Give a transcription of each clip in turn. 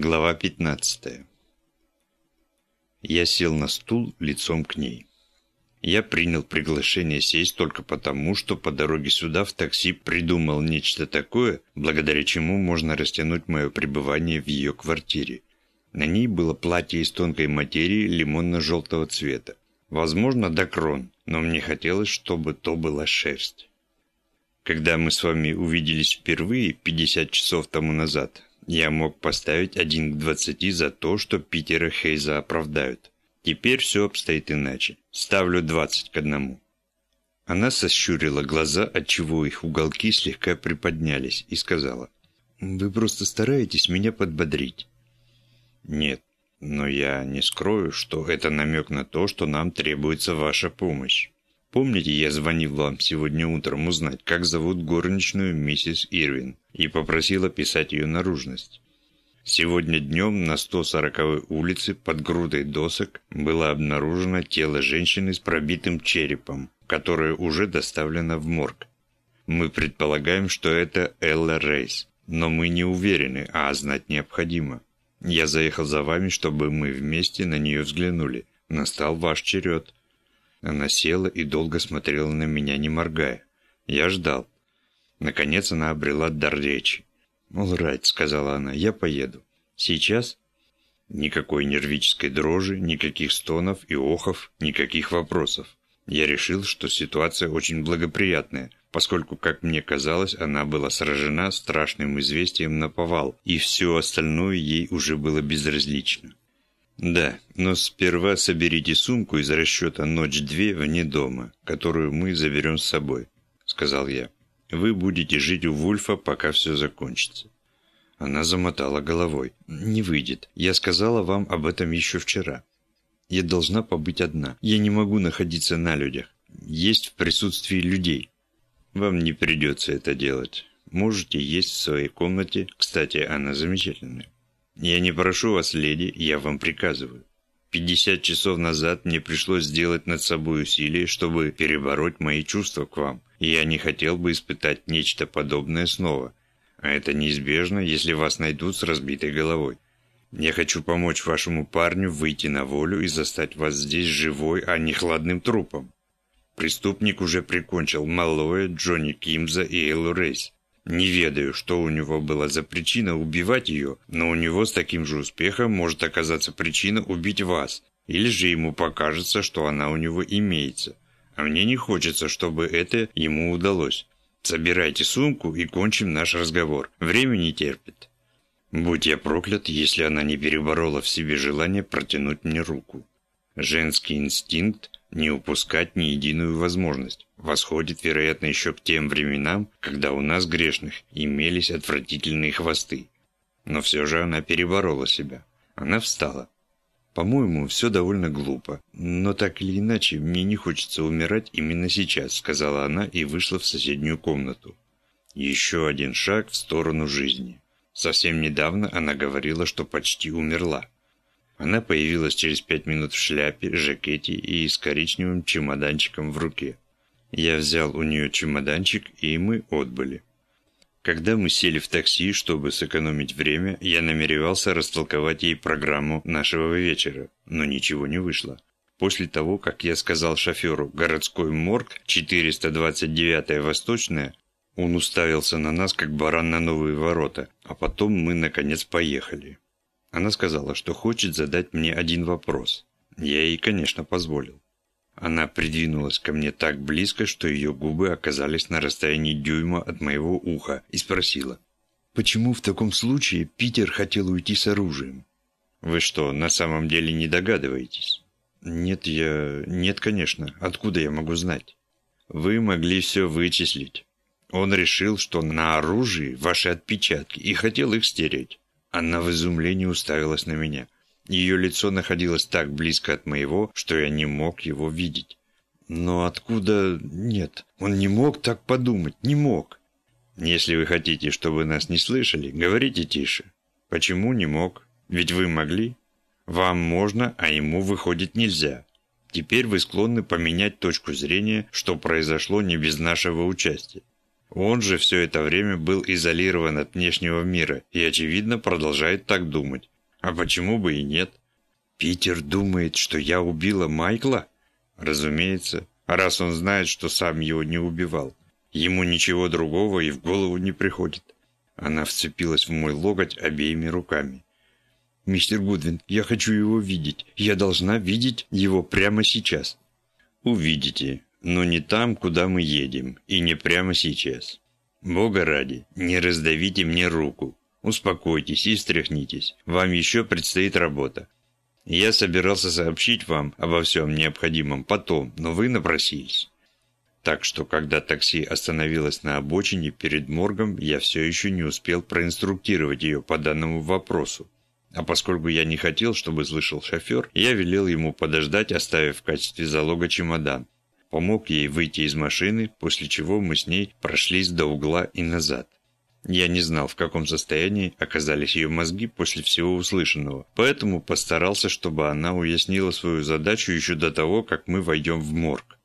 Глава 15. Я сел на стул лицом к ней. Я принял приглашение сесть только потому, что по дороге сюда в такси придумал нечто такое, благодаря чему можно растянуть мое пребывание в ее квартире. На ней было платье из тонкой материи лимонно-желтого цвета. Возможно, докрон, но мне хотелось, чтобы то была шерсть. Когда мы с вами увиделись впервые 50 часов тому назад, я мог поставить один к двадцати за то, что Питера Хейза оправдают. Теперь все обстоит иначе. Ставлю двадцать к одному. Она сощурила глаза, отчего их уголки слегка приподнялись, и сказала, «Вы просто стараетесь меня подбодрить». «Нет, но я не скрою, что это намек на то, что нам требуется ваша помощь. Помните, я звонил вам сегодня утром узнать, как зовут горничную миссис Ирвин, и попросил описать ее наружность? Сегодня днем на 140-й улице под грудой досок было обнаружено тело женщины с пробитым черепом, которое уже доставлено в морг. Мы предполагаем, что это Элла Рейс, но мы не уверены, а знать необходимо. Я заехал за вами, чтобы мы вместе на нее взглянули. Настал ваш черед. Она села и долго смотрела на меня, не моргая. Я ждал. Наконец она обрела дар речи. «Олрайт», — сказала она, — «я поеду». «Сейчас?» Никакой нервической дрожи, никаких стонов и охов, никаких вопросов. Я решил, что ситуация очень благоприятная, поскольку, как мне казалось, она была сражена страшным известием на повал, и все остальное ей уже было безразлично. «Да, но сперва соберите сумку из расчета «Ночь-две» вне дома, которую мы заберем с собой», — сказал я. «Вы будете жить у Вульфа, пока все закончится». Она замотала головой. «Не выйдет. Я сказала вам об этом еще вчера. Я должна побыть одна. Я не могу находиться на людях. Есть в присутствии людей. Вам не придется это делать. Можете есть в своей комнате. Кстати, она замечательная. «Я не прошу вас, леди, я вам приказываю. Пятьдесят часов назад мне пришлось сделать над собой усилие, чтобы перебороть мои чувства к вам, и я не хотел бы испытать нечто подобное снова. А это неизбежно, если вас найдут с разбитой головой. Я хочу помочь вашему парню выйти на волю и застать вас здесь живой, а не хладным трупом. Преступник уже прикончил Малоя, Джонни Кимза и Эллу Рейс. Не ведаю, что у него была за причина убивать ее, но у него с таким же успехом может оказаться причина убить вас. Или же ему покажется, что она у него имеется. А мне не хочется, чтобы это ему удалось. Собирайте сумку и кончим наш разговор. Время не терпит. Будь я проклят, если она не переборола в себе желание протянуть мне руку. Женский инстинкт не упускать ни единую возможность. Восходит, вероятно, еще к тем временам, когда у нас, грешных, имелись отвратительные хвосты. Но все же она переборола себя. Она встала. «По-моему, все довольно глупо. Но так или иначе, мне не хочется умирать именно сейчас», сказала она и вышла в соседнюю комнату. Еще один шаг в сторону жизни. Совсем недавно она говорила, что почти умерла. Она появилась через пять минут в шляпе, жакете и с коричневым чемоданчиком в руке. Я взял у нее чемоданчик, и мы отбыли. Когда мы сели в такси, чтобы сэкономить время, я намеревался растолковать ей программу нашего вечера, но ничего не вышло. После того, как я сказал шоферу «Городской морг, 429-я Восточная», он уставился на нас, как баран на новые ворота, а потом мы, наконец, поехали. Она сказала, что хочет задать мне один вопрос. Я ей, конечно, позволил. Она придвинулась ко мне так близко, что ее губы оказались на расстоянии дюйма от моего уха, и спросила, «Почему в таком случае Питер хотел уйти с оружием?» «Вы что, на самом деле не догадываетесь?» «Нет, я... Нет, конечно. Откуда я могу знать?» «Вы могли все вычислить. Он решил, что на оружии ваши отпечатки, и хотел их стереть. Она в изумлении уставилась на меня. Ее лицо находилось так близко от моего, что я не мог его видеть. Но откуда... Нет, он не мог так подумать, не мог. Если вы хотите, чтобы нас не слышали, говорите тише. Почему не мог? Ведь вы могли. Вам можно, а ему, выходит, нельзя. Теперь вы склонны поменять точку зрения, что произошло не без нашего участия. Он же все это время был изолирован от внешнего мира и, очевидно, продолжает так думать. А почему бы и нет? Питер думает, что я убила Майкла? Разумеется, раз он знает, что сам его не убивал. Ему ничего другого и в голову не приходит. Она вцепилась в мой локоть обеими руками. «Мистер Гудвин, я хочу его видеть. Я должна видеть его прямо сейчас». «Увидите, но не там, куда мы едем, и не прямо сейчас. Бога ради, не раздавите мне руку. Успокойтесь и стряхнитесь. Вам еще предстоит работа. Я собирался сообщить вам обо всем необходимом потом, но вы напросились. Так что, когда такси остановилось на обочине перед моргом, я все еще не успел проинструктировать ее по данному вопросу. А поскольку я не хотел, чтобы слышал шофер, я велел ему подождать, оставив в качестве залога чемодан. Помог ей выйти из машины, после чего мы с ней прошлись до угла и назад. Я не знал, в каком состоянии оказались ее мозги после всего услышанного, поэтому постарался, чтобы она уяснила свою задачу еще до того, как мы войдем в морг.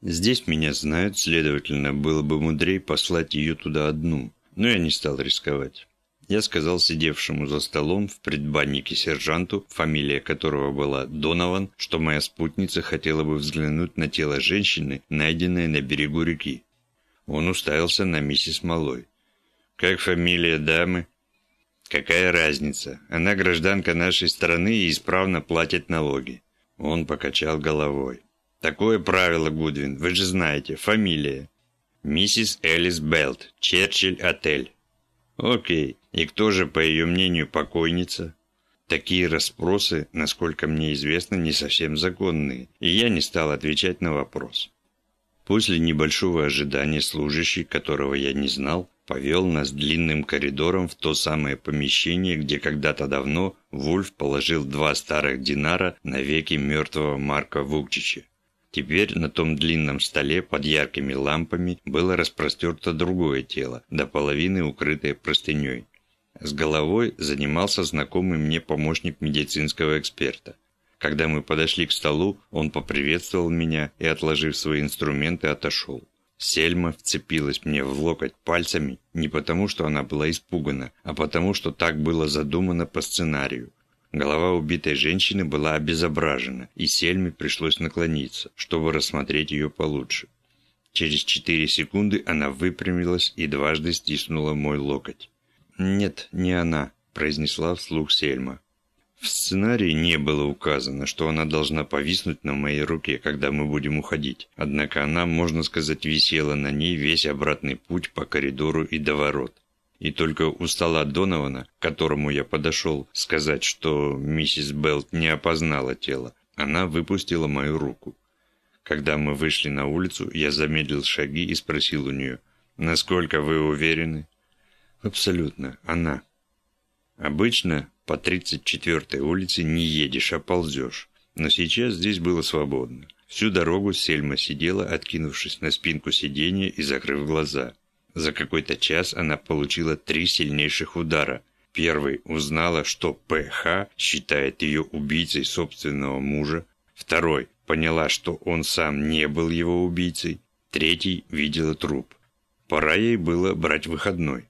Здесь меня знают, следовательно, было бы мудрее послать ее туда одну, но я не стал рисковать. Я сказал сидевшему за столом в предбаннике сержанту, фамилия которого была Донован, что моя спутница хотела бы взглянуть на тело женщины, найденное на берегу реки. Он уставился на миссис Малой. «Как фамилия дамы?» «Какая разница? Она гражданка нашей страны и исправно платит налоги». Он покачал головой. «Такое правило, Гудвин, вы же знаете, фамилия». «Миссис Элис Белт, Черчилль-отель». «Окей, и кто же, по ее мнению, покойница? Такие расспросы, насколько мне известно, не совсем законные, и я не стал отвечать на вопрос. После небольшого ожидания служащий, которого я не знал, повел нас длинным коридором в то самое помещение, где когда-то давно Вульф положил два старых динара на веки мертвого Марка Вукчича. Теперь на том длинном столе под яркими лампами было распростерто другое тело, до половины укрытое простыней. С головой занимался знакомый мне помощник медицинского эксперта. Когда мы подошли к столу, он поприветствовал меня и, отложив свои инструменты, отошел. Сельма вцепилась мне в локоть пальцами не потому, что она была испугана, а потому, что так было задумано по сценарию. Голова убитой женщины была обезображена, и Сельме пришлось наклониться, чтобы рассмотреть ее получше. Через четыре секунды она выпрямилась и дважды стиснула мой локоть. «Нет, не она», – произнесла вслух Сельма. В сценарии не было указано, что она должна повиснуть на моей руке, когда мы будем уходить. Однако она, можно сказать, висела на ней весь обратный путь по коридору и до ворот. И только у стола Донована, к которому я подошел, сказать, что миссис Белт не опознала тело, она выпустила мою руку. Когда мы вышли на улицу, я замедлил шаги и спросил у нее, «Насколько вы уверены?» Абсолютно, она. Обычно по 34-й улице не едешь, а ползешь. Но сейчас здесь было свободно. Всю дорогу Сельма сидела, откинувшись на спинку сиденья и закрыв глаза. За какой-то час она получила три сильнейших удара. Первый узнала, что ПХ считает ее убийцей собственного мужа. Второй поняла, что он сам не был его убийцей. Третий видела труп. Пора ей было брать выходной.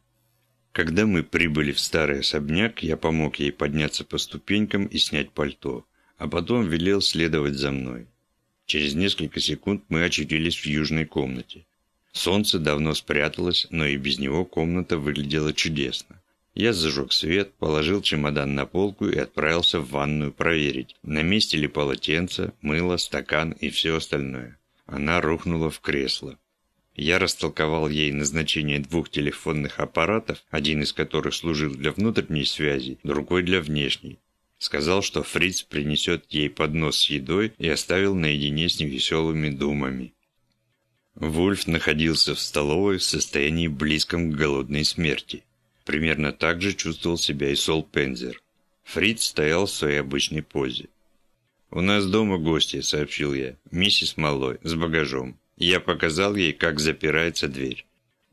Когда мы прибыли в старый особняк, я помог ей подняться по ступенькам и снять пальто, а потом велел следовать за мной. Через несколько секунд мы очутились в южной комнате. Солнце давно спряталось, но и без него комната выглядела чудесно. Я зажег свет, положил чемодан на полку и отправился в ванную проверить, на месте ли полотенце, мыло, стакан и все остальное. Она рухнула в кресло. Я растолковал ей назначение двух телефонных аппаратов, один из которых служил для внутренней связи, другой для внешней. Сказал, что Фриц принесет ей поднос с едой и оставил наедине с невеселыми думами. Вульф находился в столовой в состоянии близком к голодной смерти. Примерно так же чувствовал себя и Сол Пензер. Фриц стоял в своей обычной позе. «У нас дома гости», — сообщил я. «Миссис Малой, с багажом. Я показал ей, как запирается дверь.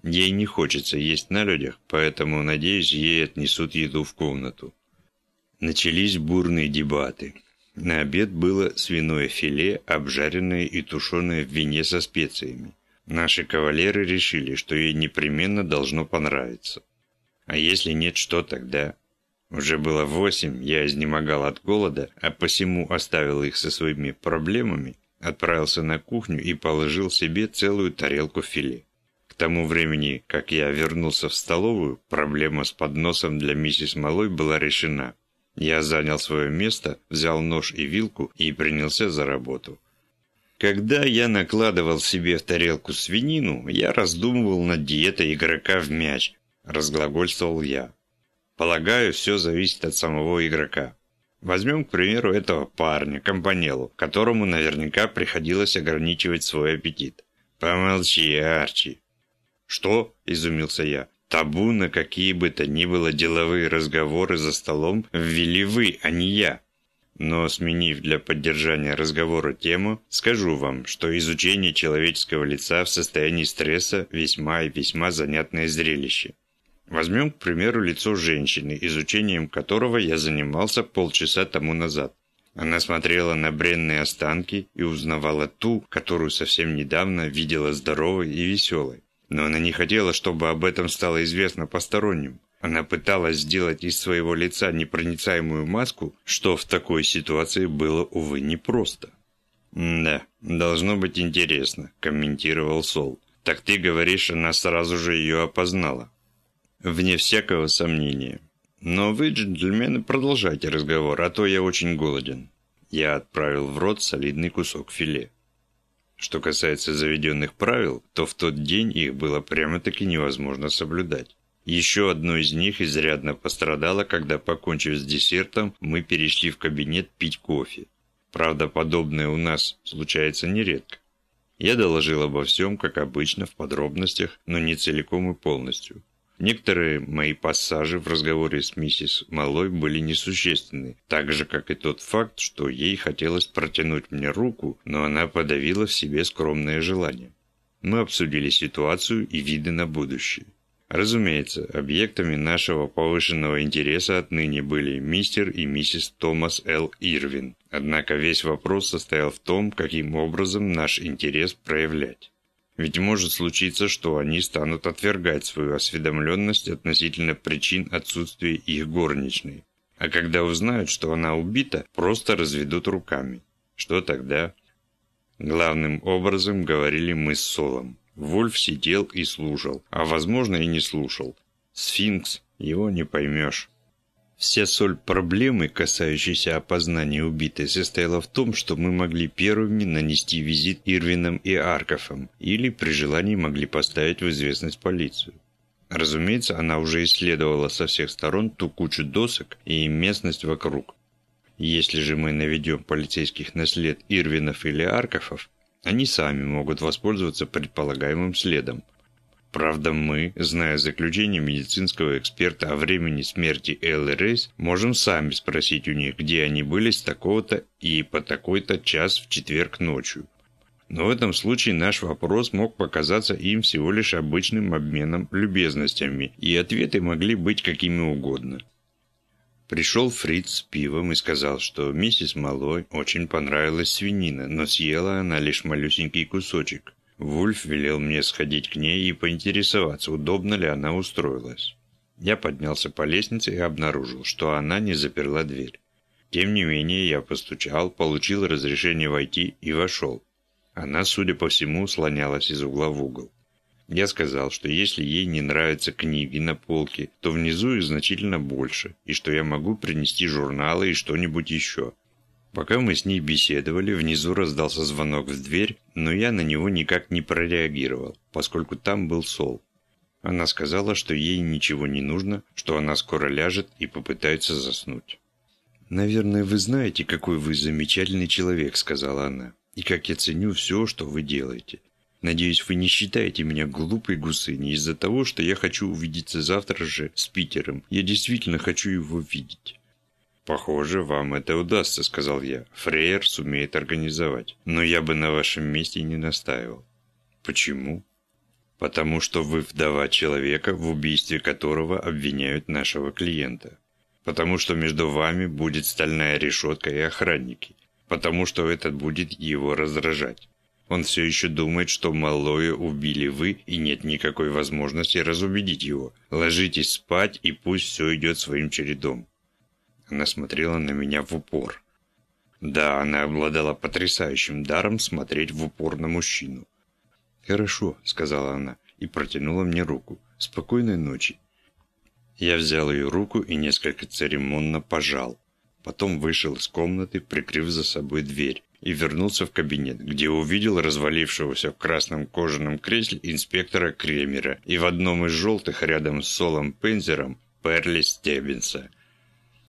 Ей не хочется есть на людях, поэтому, надеюсь, ей отнесут еду в комнату. Начались бурные дебаты. На обед было свиное филе, обжаренное и тушеное в вине со специями. Наши кавалеры решили, что ей непременно должно понравиться. А если нет, что тогда? Уже было восемь, я изнемогал от голода, а посему оставил их со своими проблемами, отправился на кухню и положил себе целую тарелку филе. К тому времени, как я вернулся в столовую, проблема с подносом для миссис Малой была решена. Я занял свое место, взял нож и вилку и принялся за работу. Когда я накладывал себе в тарелку свинину, я раздумывал над диетой игрока в мяч, разглагольствовал я. Полагаю, все зависит от самого игрока. Возьмем, к примеру, этого парня, Компанелу, которому наверняка приходилось ограничивать свой аппетит. Помолчи, Арчи. Что? – изумился я. Табу на какие бы то ни было деловые разговоры за столом ввели вы, а не я. Но сменив для поддержания разговора тему, скажу вам, что изучение человеческого лица в состоянии стресса весьма и весьма занятное зрелище. Возьмем, к примеру, лицо женщины, изучением которого я занимался полчаса тому назад. Она смотрела на бренные останки и узнавала ту, которую совсем недавно видела здоровой и веселой. Но она не хотела, чтобы об этом стало известно посторонним. Она пыталась сделать из своего лица непроницаемую маску, что в такой ситуации было, увы, непросто. «Да, должно быть интересно», – комментировал Сол. «Так ты говоришь, она сразу же ее опознала». Вне всякого сомнения. Но вы, джентльмены, продолжайте разговор, а то я очень голоден. Я отправил в рот солидный кусок филе. Что касается заведенных правил, то в тот день их было прямо-таки невозможно соблюдать. Еще одно из них изрядно пострадало, когда, покончив с десертом, мы перешли в кабинет пить кофе. Правда, подобное у нас случается нередко. Я доложил обо всем, как обычно, в подробностях, но не целиком и полностью. Некоторые мои пассажи в разговоре с миссис Малой были несущественны, так же, как и тот факт, что ей хотелось протянуть мне руку, но она подавила в себе скромное желание. Мы обсудили ситуацию и виды на будущее. Разумеется, объектами нашего повышенного интереса отныне были мистер и миссис Томас Л. Ирвин. Однако весь вопрос состоял в том, каким образом наш интерес проявлять. Ведь может случиться, что они станут отвергать свою осведомленность относительно причин отсутствия их горничной. А когда узнают, что она убита, просто разведут руками. Что тогда? Главным образом говорили мы с Солом. Вольф сидел и слушал, а возможно и не слушал. Сфинкс, его не поймешь. Вся соль проблемы, касающейся опознания убитой, состояла в том, что мы могли первыми нанести визит Ирвинам и Аркофам, или при желании могли поставить в известность полицию. Разумеется, она уже исследовала со всех сторон ту кучу досок и местность вокруг. Если же мы наведем полицейских на след Ирвинов или Аркофов, они сами могут воспользоваться предполагаемым следом – Правда, мы, зная заключение медицинского эксперта о времени смерти Эллы Рейс, можем сами спросить у них, где они были с такого-то и по такой-то час в четверг ночью. Но в этом случае наш вопрос мог показаться им всего лишь обычным обменом любезностями, и ответы могли быть какими угодно. Пришел Фриц с пивом и сказал, что миссис Малой очень понравилась свинина, но съела она лишь малюсенький кусочек. Вульф велел мне сходить к ней и поинтересоваться, удобно ли она устроилась. Я поднялся по лестнице и обнаружил, что она не заперла дверь. Тем не менее, я постучал, получил разрешение войти и вошел. Она, судя по всему, слонялась из угла в угол. Я сказал, что если ей не нравятся книги на полке, то внизу их значительно больше, и что я могу принести журналы и что-нибудь еще. Пока мы с ней беседовали, внизу раздался звонок в дверь, но я на него никак не прореагировал, поскольку там был Сол. Она сказала, что ей ничего не нужно, что она скоро ляжет и попытается заснуть. «Наверное, вы знаете, какой вы замечательный человек», — сказала она, «и как я ценю все, что вы делаете. Надеюсь, вы не считаете меня глупой гусыней из-за того, что я хочу увидеться завтра же с Питером. Я действительно хочу его видеть». «Похоже, вам это удастся», — сказал я. «Фрейер сумеет организовать. Но я бы на вашем месте не настаивал». «Почему?» «Потому что вы вдова человека, в убийстве которого обвиняют нашего клиента. Потому что между вами будет стальная решетка и охранники. Потому что это будет его раздражать. Он все еще думает, что малое убили вы, и нет никакой возможности разубедить его. Ложитесь спать, и пусть все идет своим чередом». Она смотрела на меня в упор. Да, она обладала потрясающим даром смотреть в упор на мужчину. «Хорошо», — сказала она и протянула мне руку. «Спокойной ночи». Я взял ее руку и несколько церемонно пожал. Потом вышел из комнаты, прикрыв за собой дверь, и вернулся в кабинет, где увидел развалившегося в красном кожаном кресле инспектора Кремера и в одном из желтых рядом с Солом Пензером Перли Стеббинса –